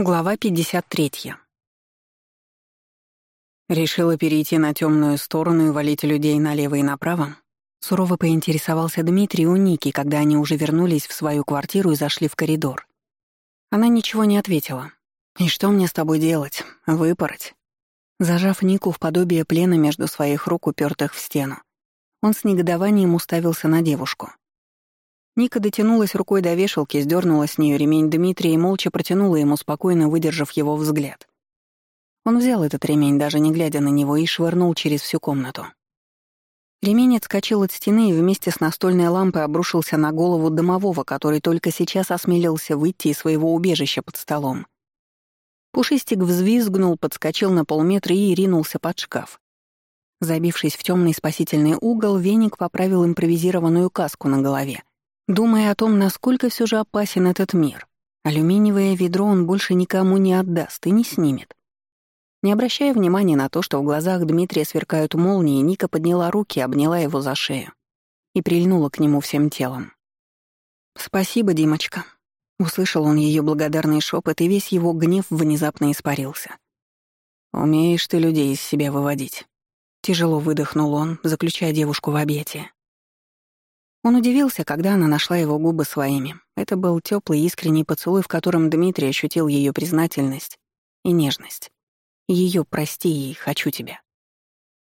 Глава 53. Решила перейти на темную сторону и валить людей налево и направо. Сурово поинтересовался Дмитрий у Ники, когда они уже вернулись в свою квартиру и зашли в коридор. Она ничего не ответила. «И что мне с тобой делать? Выпороть?» Зажав Нику в подобие плена между своих рук, упертых в стену, он с негодованием уставился на девушку. Ника дотянулась рукой до вешалки, сдернула с нее ремень Дмитрия и молча протянула ему, спокойно выдержав его взгляд. Он взял этот ремень, даже не глядя на него, и швырнул через всю комнату. Ремень отскочил от стены и вместе с настольной лампой обрушился на голову домового, который только сейчас осмелился выйти из своего убежища под столом. Пушистик взвизгнул, подскочил на полметра и ринулся под шкаф. Забившись в темный спасительный угол, веник поправил импровизированную каску на голове Думая о том, насколько все же опасен этот мир, алюминиевое ведро он больше никому не отдаст и не снимет. Не обращая внимания на то, что в глазах Дмитрия сверкают молнии, Ника подняла руки, и обняла его за шею и прильнула к нему всем телом. «Спасибо, Димочка», — услышал он ее благодарный шепот, и весь его гнев внезапно испарился. «Умеешь ты людей из себя выводить», — тяжело выдохнул он, заключая девушку в объятия. Он удивился, когда она нашла его губы своими. Это был теплый искренний поцелуй, в котором Дмитрий ощутил ее признательность и нежность. Ее «прости и хочу тебя».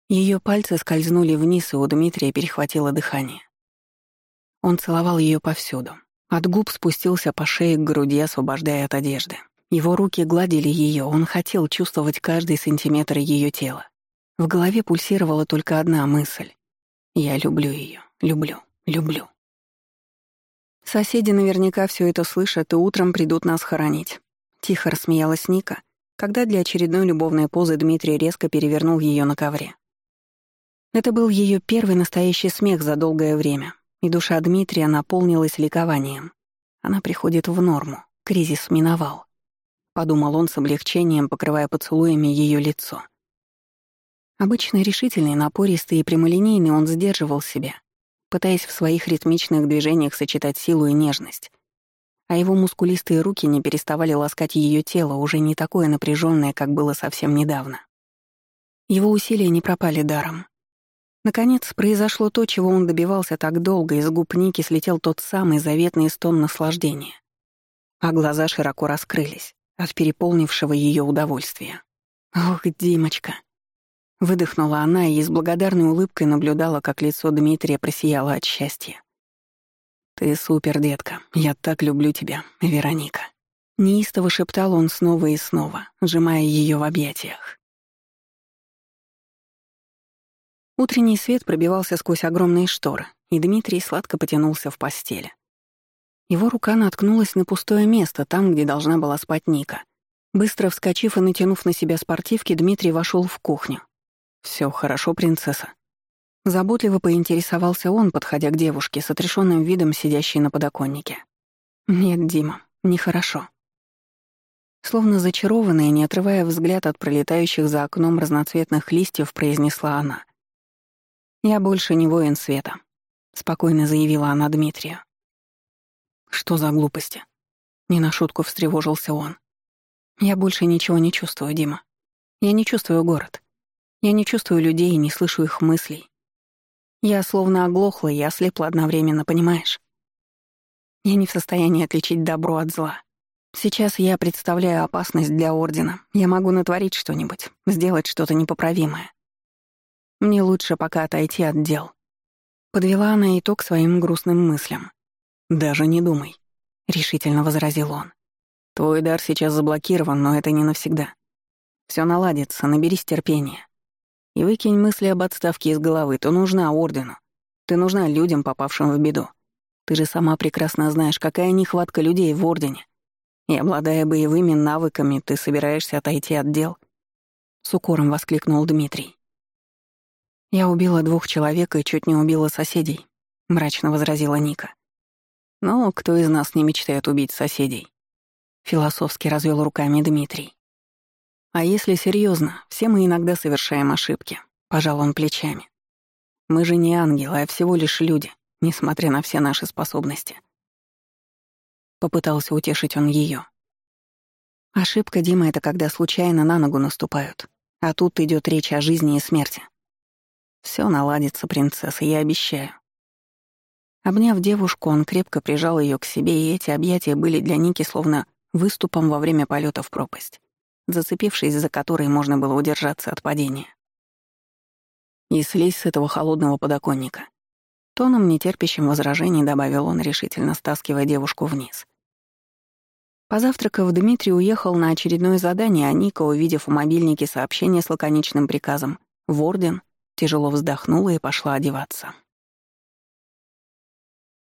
Ее пальцы скользнули вниз, и у Дмитрия перехватило дыхание. Он целовал ее повсюду. От губ спустился по шее к груди, освобождая от одежды. Его руки гладили ее, он хотел чувствовать каждый сантиметр ее тела. В голове пульсировала только одна мысль. «Я люблю ее, люблю». Люблю. Соседи наверняка все это слышат и утром придут нас хоронить. Тихо рассмеялась Ника, когда для очередной любовной позы Дмитрий резко перевернул ее на ковре. Это был ее первый настоящий смех за долгое время, и душа Дмитрия наполнилась ликованием. Она приходит в норму, кризис миновал. Подумал он с облегчением, покрывая поцелуями ее лицо. Обычно решительный, напористый и прямолинейный он сдерживал себя, пытаясь в своих ритмичных движениях сочетать силу и нежность. А его мускулистые руки не переставали ласкать ее тело, уже не такое напряженное, как было совсем недавно. Его усилия не пропали даром. Наконец, произошло то, чего он добивался так долго, из губ Ники слетел тот самый заветный стон наслаждения. А глаза широко раскрылись от переполнившего ее удовольствия. «Ох, Димочка!» Выдохнула она и с благодарной улыбкой наблюдала, как лицо Дмитрия просияло от счастья. «Ты супер, детка. Я так люблю тебя, Вероника». Неистово шептал он снова и снова, сжимая ее в объятиях. Утренний свет пробивался сквозь огромные шторы, и Дмитрий сладко потянулся в постели. Его рука наткнулась на пустое место, там, где должна была спать Ника. Быстро вскочив и натянув на себя спортивки, Дмитрий вошел в кухню, все хорошо, принцесса». Заботливо поинтересовался он, подходя к девушке с отрешенным видом, сидящей на подоконнике. «Нет, Дима, нехорошо». Словно зачарованная, не отрывая взгляд от пролетающих за окном разноцветных листьев, произнесла она. «Я больше не воин света», — спокойно заявила она Дмитрию. «Что за глупости?» — не на шутку встревожился он. «Я больше ничего не чувствую, Дима. Я не чувствую город. Я не чувствую людей и не слышу их мыслей. Я словно оглохла и ослепла одновременно, понимаешь? Я не в состоянии отличить добро от зла. Сейчас я представляю опасность для Ордена. Я могу натворить что-нибудь, сделать что-то непоправимое. Мне лучше пока отойти от дел. Подвела она итог своим грустным мыслям. «Даже не думай», — решительно возразил он. «Твой дар сейчас заблокирован, но это не навсегда. Все наладится, наберись терпения. И выкинь мысли об отставке из головы. Ты нужна Ордену. Ты нужна людям, попавшим в беду. Ты же сама прекрасно знаешь, какая нехватка людей в Ордене. И обладая боевыми навыками, ты собираешься отойти от дел?» С укором воскликнул Дмитрий. «Я убила двух человек и чуть не убила соседей», — мрачно возразила Ника. «Но кто из нас не мечтает убить соседей?» Философски развел руками Дмитрий. А если серьезно, все мы иногда совершаем ошибки. Пожал он плечами. Мы же не ангелы, а всего лишь люди, несмотря на все наши способности. Попытался утешить он ее. Ошибка, Дима, это когда случайно на ногу наступают. А тут идет речь о жизни и смерти. Все наладится, принцесса, я обещаю. Обняв девушку, он крепко прижал ее к себе, и эти объятия были для Ники словно выступом во время полета в пропасть зацепившись за которые можно было удержаться от падения. «И слезь с этого холодного подоконника». Тоном нетерпящим возражений добавил он, решительно стаскивая девушку вниз. Позавтракав, Дмитрий уехал на очередное задание, а Ника, увидев в мобильнике сообщение с лаконичным приказом «В орден», тяжело вздохнула и пошла одеваться.